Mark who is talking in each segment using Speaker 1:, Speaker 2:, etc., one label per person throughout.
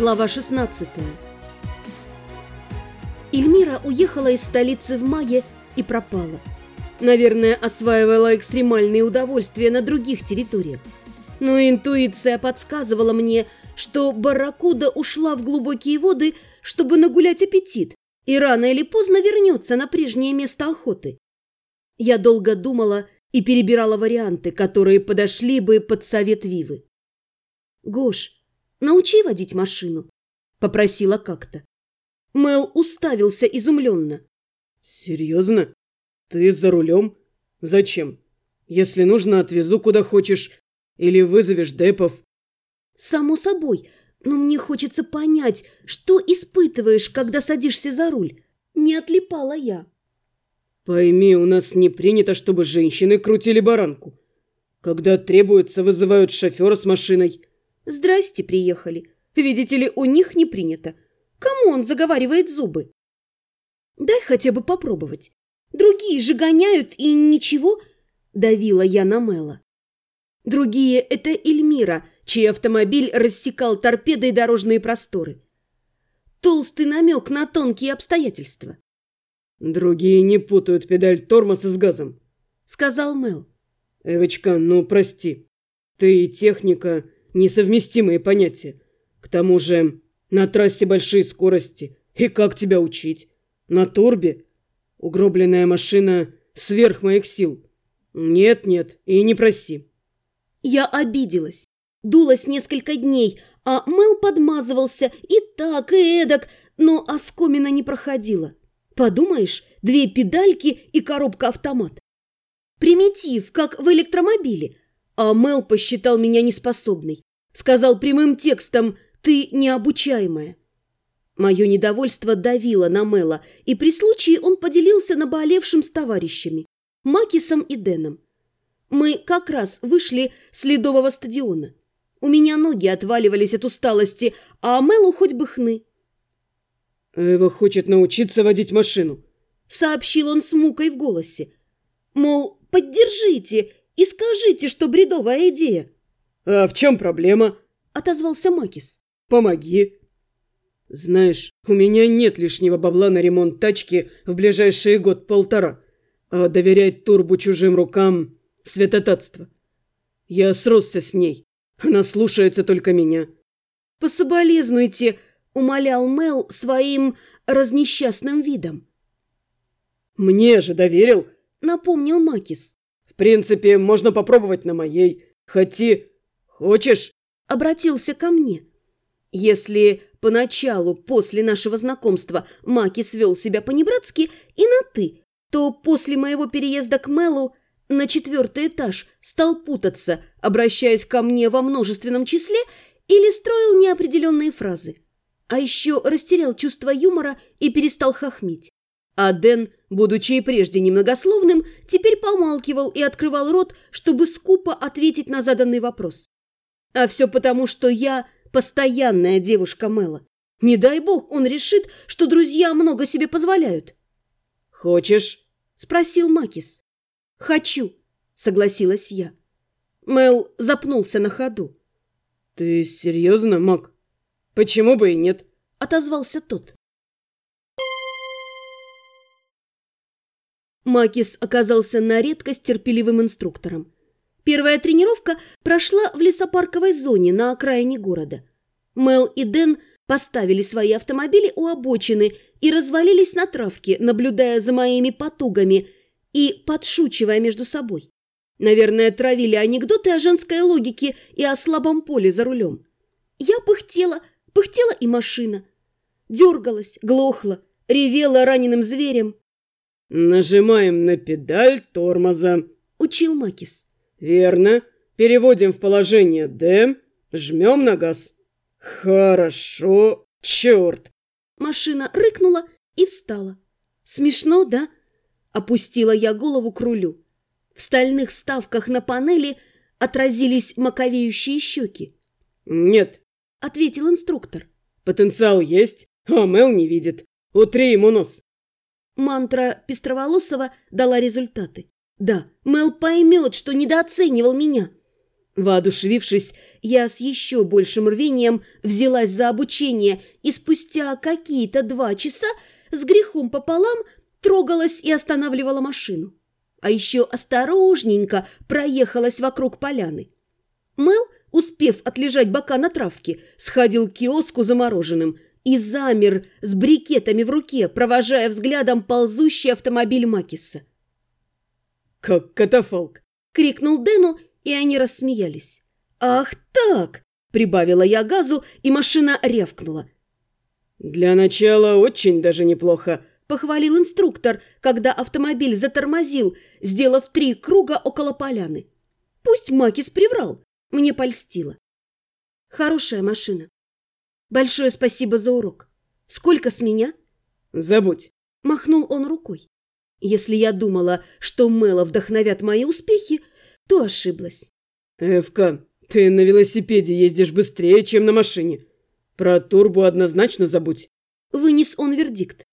Speaker 1: Глава 16 Эльмира уехала из столицы в мае и пропала. Наверное, осваивала экстремальные удовольствия на других территориях. Но интуиция подсказывала мне, что барракуда ушла в глубокие воды, чтобы нагулять аппетит, и рано или поздно вернется на прежнее место охоты. Я долго думала и перебирала варианты, которые подошли бы под совет Вивы. «Гош, научи водить машину», — попросила как-то. Мел уставился изумленно.
Speaker 2: «Серьезно? Ты за рулем? Зачем? Если нужно, отвезу куда хочешь или вызовешь депов».
Speaker 1: «Само собой, но мне хочется понять, что испытываешь, когда садишься за руль. Не отлипала я».
Speaker 2: «Пойми, у нас не принято, чтобы женщины крутили баранку. Когда требуется, вызывают шофера с машиной».
Speaker 1: «Здрасте, приехали. Видите ли, у них не принято. Кому он заговаривает зубы?» «Дай хотя бы попробовать. Другие же гоняют и ничего», – давила я на Мэла. Другие – это Эльмира, чей автомобиль рассекал торпедой дорожные просторы. Толстый намек на тонкие обстоятельства.
Speaker 2: «Другие не путают педаль тормоза с газом», –
Speaker 1: сказал Мел.
Speaker 2: «Эвочка, ну прости, ты и техника – несовместимые понятия. К тому же на трассе большие скорости. И как тебя учить? На турбе? Угробленная машина сверх моих сил. Нет-нет, и не проси».
Speaker 1: Я обиделась. Дулась несколько дней, а Мел подмазывался и так, и эдак, но оскомина не проходила. Подумаешь, две педальки и коробка-автомат. Примитив, как в электромобиле. А Мел посчитал меня неспособной. Сказал прямым текстом «ты необучаемая». Мое недовольство давило на Мела, и при случае он поделился наболевшим с товарищами – Макисом и Дэном. Мы как раз вышли с ледового стадиона. У меня ноги отваливались от усталости, а Мелу хоть бы хны.
Speaker 2: «Эва хочет научиться водить машину», —
Speaker 1: сообщил он с мукой в голосе. Мол, поддержите и скажите, что бредовая идея.
Speaker 2: «А в чем проблема?»
Speaker 1: — отозвался Макис.
Speaker 2: «Помоги». «Знаешь, у меня нет лишнего бабла на ремонт тачки в ближайшие год-полтора, а доверять турбу чужим рукам святотатство. Я сросся с ней. Она слушается только меня.
Speaker 1: «Пособолезнуйте», — умолял Мел своим разнесчастным видом.
Speaker 2: «Мне же доверил», —
Speaker 1: напомнил Макис.
Speaker 2: «В принципе, можно попробовать на моей. Хоти... Хочешь?»
Speaker 1: — обратился ко мне. Если поначалу, после нашего знакомства, Макис вел себя по-небратски и на «ты», то после моего переезда к Мелу на четвертый этаж, стал путаться, обращаясь ко мне во множественном числе или строил неопределенные фразы. А еще растерял чувство юмора и перестал хохмить. А Дэн, будучи и прежде немногословным, теперь помалкивал и открывал рот, чтобы скупо ответить на заданный вопрос. А все потому, что я постоянная девушка Мэла. Не дай бог он решит, что друзья много себе позволяют.
Speaker 2: «Хочешь?»
Speaker 1: – спросил Макис. «Хочу», — согласилась я. Мел запнулся на ходу.
Speaker 2: «Ты серьезно, Мак? Почему бы и нет?»
Speaker 1: — отозвался тот. Макис оказался на редкость терпеливым инструктором. Первая тренировка прошла в лесопарковой зоне на окраине города. Мел и Дэн поставили свои автомобили у обочины и развалились на травке, наблюдая за моими потугами – и подшучивая между собой. Наверное, травили анекдоты о женской логике и о слабом поле за рулем. Я пыхтела, пыхтела и машина. Дергалась, глохла, ревела раненым зверем.
Speaker 2: «Нажимаем на педаль тормоза», —
Speaker 1: учил Макис.
Speaker 2: «Верно. Переводим в положение «Д», жмем на газ». «Хорошо. Черт!»
Speaker 1: Машина рыкнула и встала. «Смешно, да?» Опустила я голову к рулю. В стальных ставках на панели отразились маковеющие щеки.
Speaker 2: «Нет», —
Speaker 1: ответил инструктор.
Speaker 2: «Потенциал есть, а Мел не видит. Утри ему нос».
Speaker 1: Мантра Пестроволосова дала результаты. Да, Мел поймет, что недооценивал меня. Воодушевившись, я с еще большим рвением взялась за обучение и спустя какие-то два часа с грехом пополам трогалась и останавливала машину. А еще осторожненько проехалась вокруг поляны. Мэл, успев отлежать бока на травке, сходил к киоску замороженным и замер с брикетами в руке, провожая взглядом ползущий автомобиль Макиса.
Speaker 2: «Как катафалк!»
Speaker 1: — крикнул Дэну, и они рассмеялись. «Ах так!» — прибавила я газу, и машина рявкнула.
Speaker 2: «Для начала очень даже неплохо», —
Speaker 1: похвалил инструктор, когда автомобиль затормозил, сделав три круга около поляны. Пусть Макис приврал, мне польстило. Хорошая машина. Большое спасибо за урок. Сколько с меня?
Speaker 2: Забудь.
Speaker 1: Махнул он рукой. Если я думала, что Мэла вдохновят мои успехи, то ошиблась.
Speaker 2: Эвка, ты на велосипеде ездишь быстрее, чем на машине. Про турбу однозначно забудь.
Speaker 1: Вынес он вердикт.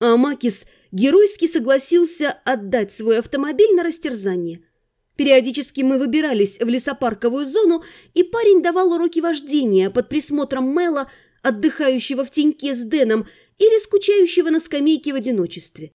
Speaker 1: А Макис геройски согласился отдать свой автомобиль на растерзание. Периодически мы выбирались в лесопарковую зону, и парень давал уроки вождения под присмотром Мэла, отдыхающего в теньке с Дэном или скучающего на скамейке в одиночестве.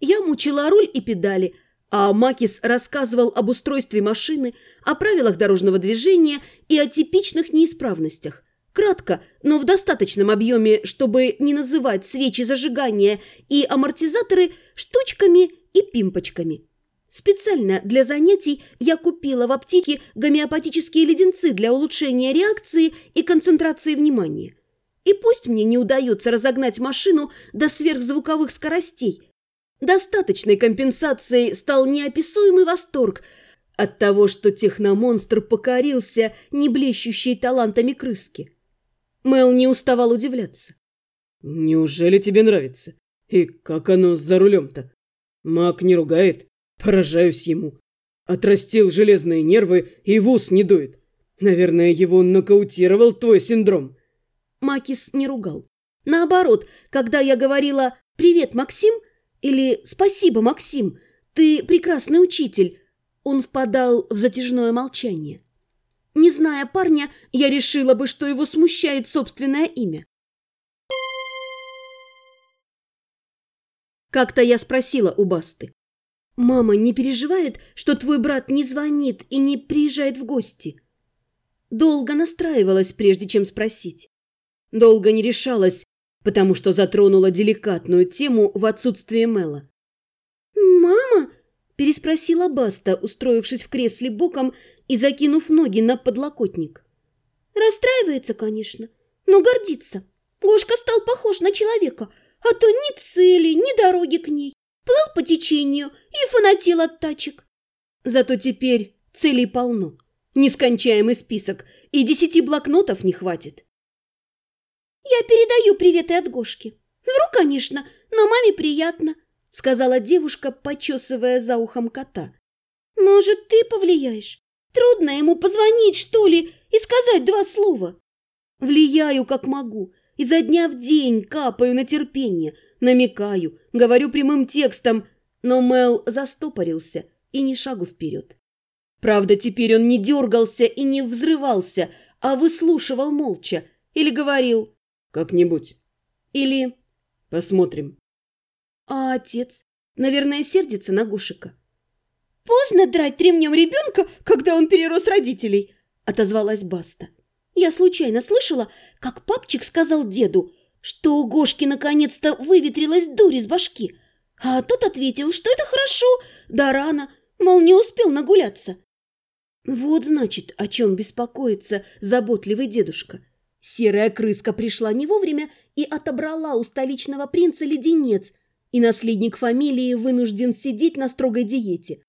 Speaker 1: Я мучила руль и педали, а Макис рассказывал об устройстве машины, о правилах дорожного движения и о типичных неисправностях. Кратко, но в достаточном объеме, чтобы не называть свечи зажигания и амортизаторы штучками и пимпочками. Специально для занятий я купила в аптеке гомеопатические леденцы для улучшения реакции и концентрации внимания. И пусть мне не удается разогнать машину до сверхзвуковых скоростей, достаточной компенсацией стал неописуемый восторг от того, что техномонстр покорился не блещущей талантами крыски. Мэл не уставал удивляться.
Speaker 2: «Неужели тебе нравится? И как оно за рулем-то? Маг не ругает?» Поражаюсь ему. Отрастил железные нервы и в ус не дует. Наверное, его нокаутировал твой синдром.
Speaker 1: Макис не ругал. Наоборот, когда я говорила «Привет, Максим» или «Спасибо, Максим, ты прекрасный учитель», он впадал в затяжное молчание. Не зная парня, я решила бы, что его смущает собственное имя. Как-то я спросила у Басты. «Мама не переживает, что твой брат не звонит и не приезжает в гости?» Долго настраивалась, прежде чем спросить. Долго не решалась, потому что затронула деликатную тему в отсутствие Мэла. «Мама?» – переспросила Баста, устроившись в кресле боком и закинув ноги на подлокотник. «Расстраивается, конечно, но гордится. Гошка стал похож на человека, а то ни цели, ни дороги к ней плыл по течению и фанател от тачек. Зато теперь целей полно, нескончаемый список, и десяти блокнотов не хватит. «Я передаю приветы от Гошки. Вру, конечно, но маме приятно», — сказала девушка, почесывая за ухом кота. «Может, ты повлияешь? Трудно ему позвонить, что ли, и сказать два слова». «Влияю, как могу, изо дня в день капаю на терпение, намекаю, говорю прямым текстом, но Мел застопорился и ни шагу вперед. Правда, теперь он не дергался и не взрывался, а выслушивал молча или говорил
Speaker 2: «как-нибудь»
Speaker 1: или
Speaker 2: «посмотрим».
Speaker 1: А отец, наверное, сердится на Гошика. «Поздно драть ремнем ребенка, когда он перерос родителей», — отозвалась Баста. «Я случайно слышала, как папчик сказал деду, что у Гошки наконец-то выветрилась дурь из башки. А тот ответил, что это хорошо, да рано, мол, не успел нагуляться. Вот, значит, о чем беспокоится заботливый дедушка. Серая крыска пришла не вовремя и отобрала у столичного принца леденец, и наследник фамилии вынужден сидеть на строгой диете.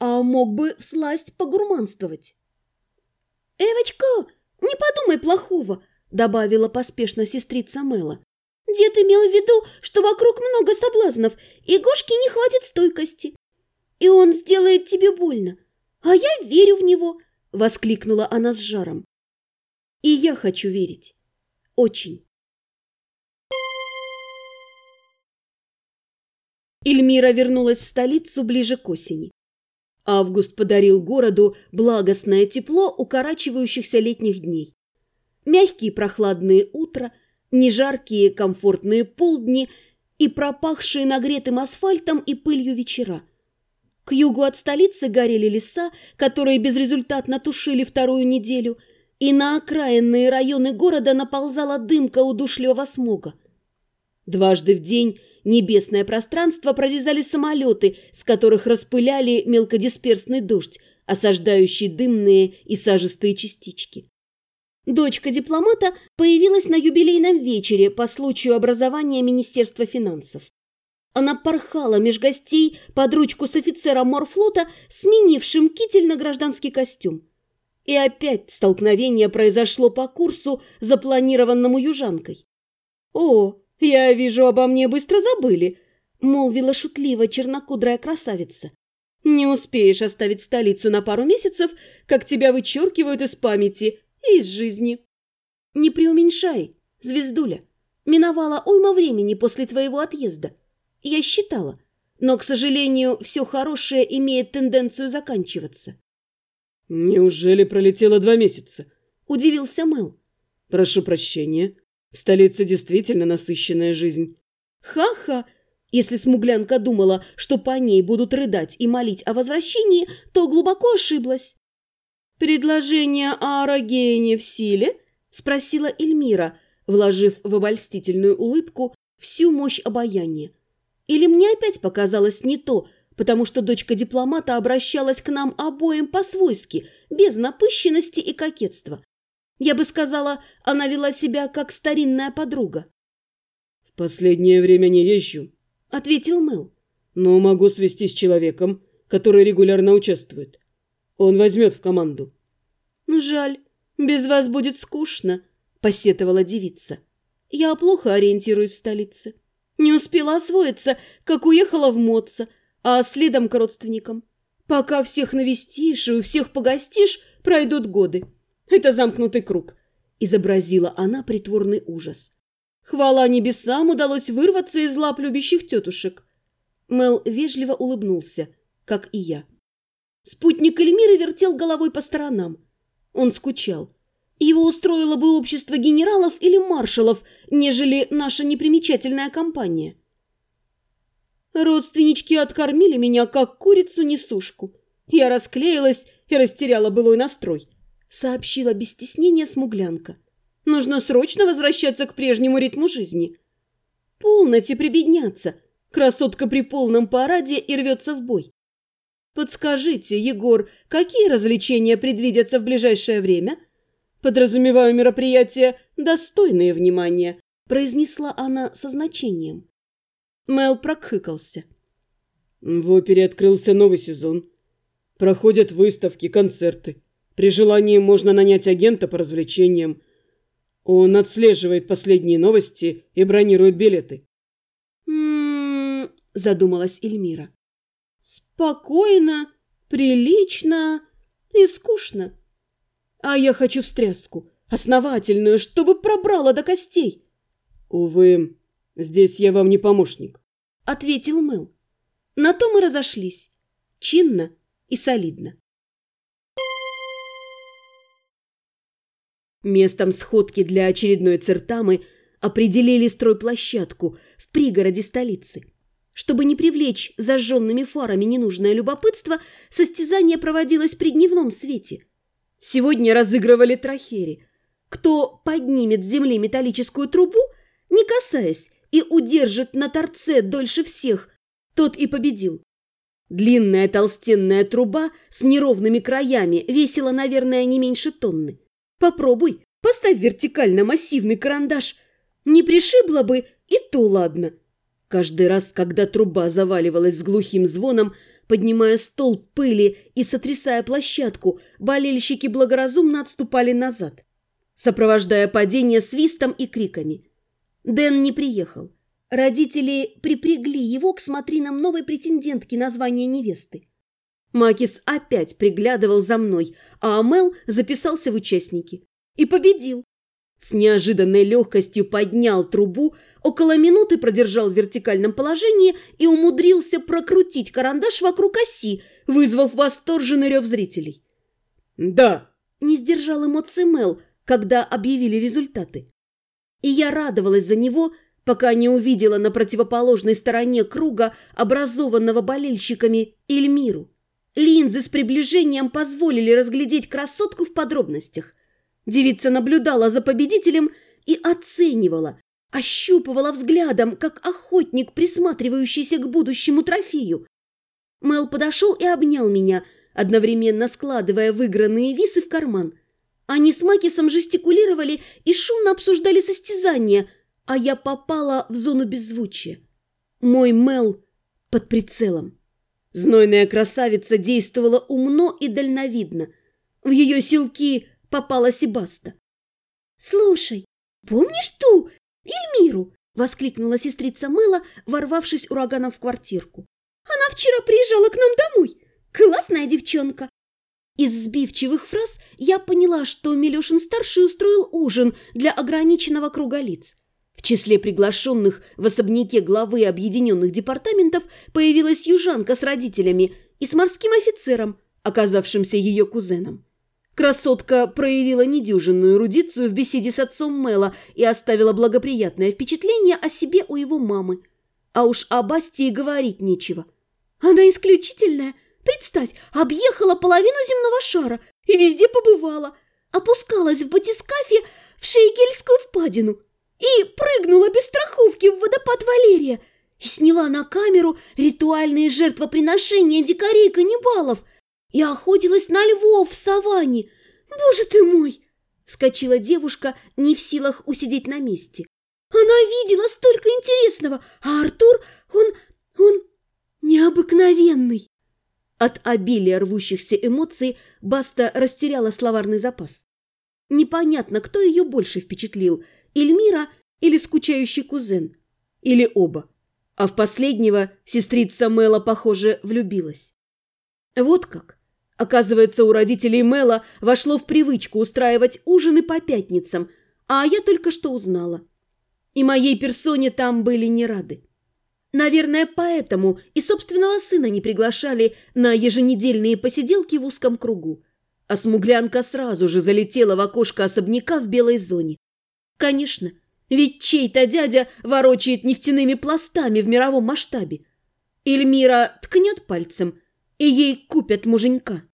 Speaker 1: А мог бы всласть погурманствовать. «Эвочка, не подумай плохого!» Добавила поспешно сестрица Мэла. Дед имел в виду, что вокруг много соблазнов, и Гошке не хватит стойкости. И он сделает тебе больно. А я верю в него, воскликнула она с жаром. И я хочу верить. Очень. Эльмира вернулась в столицу ближе к осени. Август подарил городу благостное тепло укорачивающихся летних дней. Мягкие прохладные утра, нежаркие комфортные полдни и пропахшие нагретым асфальтом и пылью вечера. К югу от столицы горели леса, которые безрезультатно тушили вторую неделю, и на окраинные районы города наползала дымка удушливого смога. Дважды в день небесное пространство прорезали самолеты, с которых распыляли мелкодисперсный дождь, осаждающий дымные и сажистые частички. Дочка дипломата появилась на юбилейном вечере по случаю образования Министерства финансов. Она порхала меж гостей под ручку с офицером морфлота, сменившим китель на гражданский костюм. И опять столкновение произошло по курсу, запланированному южанкой. «О, я вижу, обо мне быстро забыли», — молвила шутливо чернокудрая красавица. «Не успеешь оставить столицу на пару месяцев, как тебя вычеркивают из памяти и из жизни». «Не преуменьшай, звездуля. Миновала уйма времени после твоего отъезда. Я считала, но, к сожалению, все хорошее имеет тенденцию заканчиваться».
Speaker 2: «Неужели пролетело два месяца?»
Speaker 1: – удивился Мэл.
Speaker 2: «Прошу прощения. В столице действительно насыщенная жизнь».
Speaker 1: «Ха-ха!» Если смуглянка думала, что по ней будут рыдать и молить о возвращении, то глубоко ошиблась. «Предложение о Арагене в силе?» – спросила Эльмира, вложив в обольстительную улыбку всю мощь обаяния. «Или мне опять показалось не то, потому что дочка дипломата обращалась к нам обоим по-свойски, без напыщенности и кокетства. Я бы сказала, она вела себя как старинная подруга.
Speaker 2: «В последнее время не езжу», —
Speaker 1: ответил Мэл.
Speaker 2: «Но могу свести с человеком, который регулярно участвует. Он возьмет в команду».
Speaker 1: «Жаль, без вас будет скучно», — посетовала девица. «Я плохо ориентируюсь в столице. Не успела освоиться, как уехала в Моца, а следом к родственникам. Пока всех навестишь и у всех погостишь, пройдут годы. Это замкнутый круг», — изобразила она притворный ужас. «Хвала небесам удалось вырваться из лап любящих тетушек». Мел вежливо улыбнулся, как и я. Спутник Эльмиры вертел головой по сторонам. Он скучал. Его устроило бы общество генералов или маршалов, нежели наша непримечательная компания. Родственнички откормили меня, как курицу-несушку. Я расклеилась и растеряла былой настрой, сообщила без стеснения смуглянка. Нужно срочно возвращаться к прежнему ритму жизни. Полноте прибедняться. Красотка при полном параде и рвется в бой. Подскажите, Егор, какие развлечения предвидятся в ближайшее время? Подразумеваю мероприятия, достойные внимания, произнесла она со значением. Мел прокхыкался.
Speaker 2: В опере открылся новый сезон. Проходят выставки, концерты. При желании можно нанять агента по развлечениям. Он отслеживает последние новости и бронирует билеты.
Speaker 1: «М-м-м», задумалась Эльмира. «Спокойно, прилично и скучно. А я хочу встряску, основательную, чтобы пробрала до костей».
Speaker 2: «Увы, «Здесь я вам не помощник», —
Speaker 1: ответил Мэл. На то мы разошлись. Чинно и солидно. Местом сходки для очередной цертамы определили стройплощадку в пригороде столицы. Чтобы не привлечь зажженными фарами ненужное любопытство, состязание проводилось при дневном свете. Сегодня разыгрывали трахери. Кто поднимет с земли металлическую трубу, не касаясь и удержит на торце дольше всех, тот и победил. Длинная толстенная труба с неровными краями весила, наверное, не меньше тонны. Попробуй, поставь вертикально массивный карандаш. Не пришибло бы, и то ладно. Каждый раз, когда труба заваливалась с глухим звоном, поднимая стол пыли и сотрясая площадку, болельщики благоразумно отступали назад, сопровождая падение свистом и криками. Дэн не приехал. Родители припрягли его к смотринам новой претендентки на звание невесты. Макис опять приглядывал за мной, а Амел записался в участники. И победил. С неожиданной легкостью поднял трубу, около минуты продержал в вертикальном положении и умудрился прокрутить карандаш вокруг оси, вызвав восторженный рев зрителей.
Speaker 2: «Да!»
Speaker 1: – не сдержал эмоций Мел, когда объявили результаты. И я радовалась за него, пока не увидела на противоположной стороне круга, образованного болельщиками, Эльмиру. Линзы с приближением позволили разглядеть красотку в подробностях. Девица наблюдала за победителем и оценивала, ощупывала взглядом, как охотник, присматривающийся к будущему трофею. Мел подошел и обнял меня, одновременно складывая выигранные висы в карман. Они с Макисом жестикулировали и шумно обсуждали состязания, а я попала в зону беззвучия. Мой Мел под прицелом. Знойная красавица действовала умно и дальновидно. В ее силки попала Себаста. «Слушай, помнишь ту, Эльмиру?» – воскликнула сестрица Мэла, ворвавшись ураганом в квартирку. «Она вчера приезжала к нам домой. Классная девчонка!» Из сбивчивых фраз я поняла, что Милешин-старший устроил ужин для ограниченного круга лиц. В числе приглашенных в особняке главы объединенных департаментов появилась южанка с родителями и с морским офицером, оказавшимся ее кузеном. Красотка проявила недюжинную эрудицию в беседе с отцом Мэла и оставила благоприятное впечатление о себе у его мамы. А уж о Басте говорить нечего. Она исключительная. Представь, объехала половину земного шара и везде побывала. Опускалась в батискафе в Шейгельскую впадину – и прыгнула без страховки в водопад Валерия и сняла на камеру ритуальные жертвоприношения дикарей-каннибалов и охотилась на львов в саванне. Боже ты мой! Вскочила девушка, не в силах усидеть на месте. Она видела столько интересного, а Артур, он, он необыкновенный. От обилия рвущихся эмоций Баста растеряла словарный запас. Непонятно, кто ее больше впечатлил – Эльмира или скучающий кузен, или оба. А в последнего сестрица Мэла, похоже, влюбилась. Вот как. Оказывается, у родителей Мэла вошло в привычку устраивать ужины по пятницам, а я только что узнала. И моей персоне там были не рады. Наверное, поэтому и собственного сына не приглашали на еженедельные посиделки в узком кругу. А смуглянка сразу же залетела в окошко особняка в белой зоне. Конечно, ведь чей-то дядя ворочает нефтяными пластами в мировом масштабе. Эльмира ткнет пальцем, и ей купят муженька.